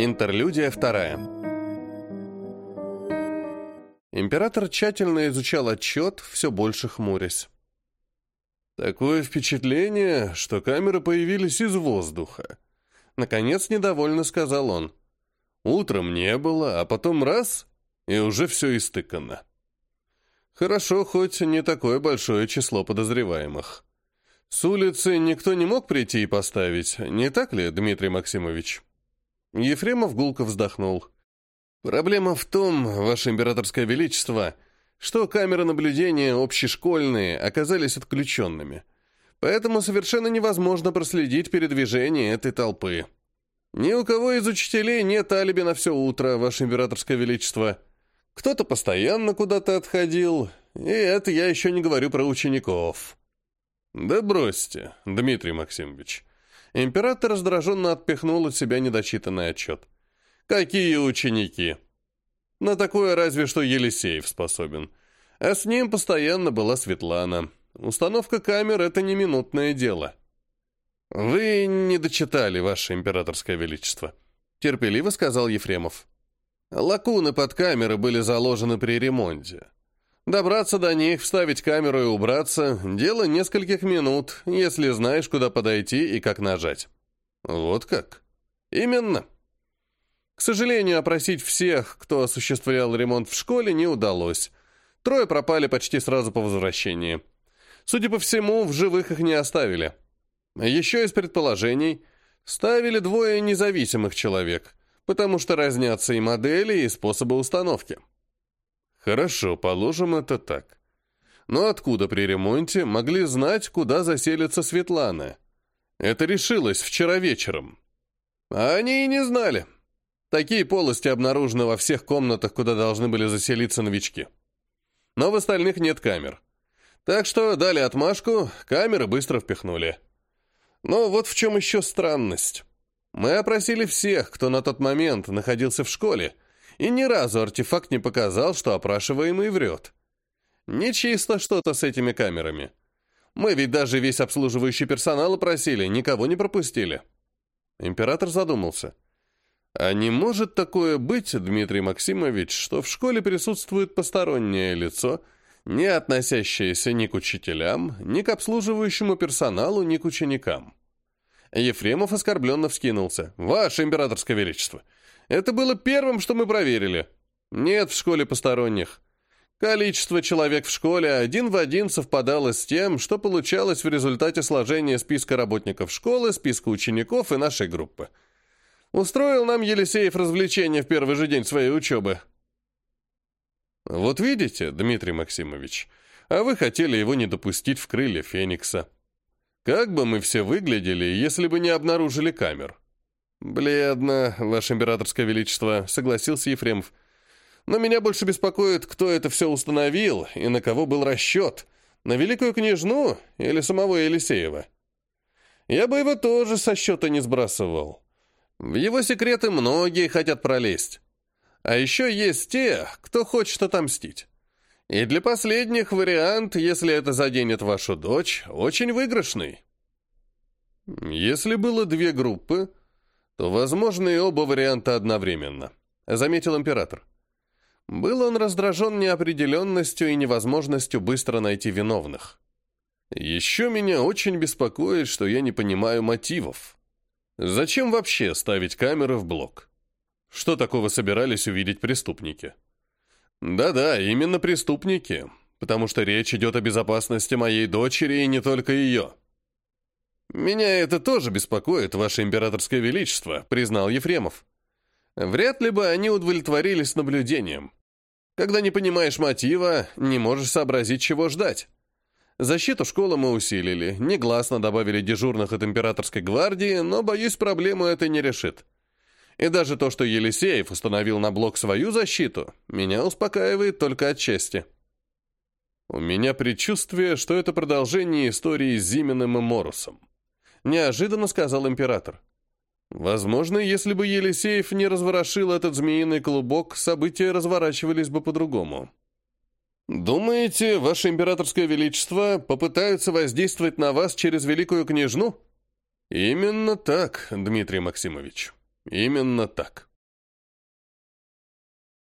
Интерлюдия вторая. Император тщательно изучал отчет, все больше хмурясь. Такое впечатление, что камеры появились из воздуха. Наконец, недовольно сказал он. Утром не было, а потом раз, и уже все истыкано. Хорошо, хоть не такое большое число подозреваемых. С улицы никто не мог прийти и поставить, не так ли, Дмитрий Максимович? Ефремов гулко вздохнул. Проблема в том, Ваше Императорское Величество, что камеры наблюдения общешкольные оказались отключенными. Поэтому совершенно невозможно проследить передвижение этой толпы. Ни у кого из учителей нет алиби на все утро, Ваше Императорское Величество. Кто-то постоянно куда-то отходил, и это я еще не говорю про учеников. «Да бросьте, Дмитрий Максимович». Император раздраженно отпихнул от себя недочитанный отчет. «Какие ученики?» На такое разве что Елисеев способен. А с ним постоянно была Светлана. Установка камер — это не минутное дело. «Вы не дочитали, Ваше Императорское Величество», — терпеливо сказал Ефремов. «Лакуны под камеры были заложены при ремонте. Добраться до них, вставить камеру и убраться – дело нескольких минут, если знаешь, куда подойти и как нажать. Вот как? Именно. К сожалению, опросить всех, кто осуществлял ремонт в школе, не удалось. Трое пропали почти сразу по возвращении. Судя по всему, в живых их не оставили. Еще из предположений ставили двое независимых человек, потому что разнятся и модели, и способы установки. Хорошо, положим это так. Но откуда при ремонте могли знать, куда заселится Светлана? Это решилось вчера вечером. А они и не знали. Такие полости обнаружены во всех комнатах, куда должны были заселиться новички. Но в остальных нет камер. Так что дали отмашку, камеры быстро впихнули. Но вот в чем еще странность. Мы опросили всех, кто на тот момент находился в школе, и ни разу артефакт не показал, что опрашиваемый врет. Нечисто что-то с этими камерами. Мы ведь даже весь обслуживающий персонал опросили, никого не пропустили. Император задумался. А не может такое быть, Дмитрий Максимович, что в школе присутствует постороннее лицо, не относящееся ни к учителям, ни к обслуживающему персоналу, ни к ученикам? Ефремов оскорбленно вскинулся. «Ваше императорское величество, это было первым, что мы проверили. Нет в школе посторонних. Количество человек в школе один в один совпадало с тем, что получалось в результате сложения списка работников школы, списка учеников и нашей группы. Устроил нам Елисеев развлечение в первый же день своей учебы. Вот видите, Дмитрий Максимович, а вы хотели его не допустить в крылья Феникса. Как бы мы все выглядели, если бы не обнаружили камер? «Бледно, Ваше Императорское Величество», — согласился Ефремов. «Но меня больше беспокоит, кто это все установил и на кого был расчет. На Великую Княжну или самого Елисеева? Я бы его тоже со счета не сбрасывал. В его секреты многие хотят пролезть. А еще есть те, кто хочет отомстить. И для последних вариант, если это заденет вашу дочь, очень выигрышный». Если было две группы, то возможны и оба варианта одновременно», — заметил император. Был он раздражен неопределенностью и невозможностью быстро найти виновных. «Еще меня очень беспокоит, что я не понимаю мотивов. Зачем вообще ставить камеры в блок? Что такого собирались увидеть преступники?» «Да-да, именно преступники, потому что речь идет о безопасности моей дочери и не только ее». «Меня это тоже беспокоит, Ваше Императорское Величество», — признал Ефремов. «Вряд ли бы они удовлетворились наблюдением. Когда не понимаешь мотива, не можешь сообразить, чего ждать. Защиту школы мы усилили, негласно добавили дежурных от Императорской гвардии, но, боюсь, проблему это не решит. И даже то, что Елисеев установил на блок свою защиту, меня успокаивает только отчасти». У меня предчувствие, что это продолжение истории с Зиминым и Морусом неожиданно сказал император. Возможно, если бы Елисеев не разворошил этот змеиный клубок, события разворачивались бы по-другому. «Думаете, ваше императорское величество попытаются воздействовать на вас через великую княжну?» «Именно так, Дмитрий Максимович, именно так».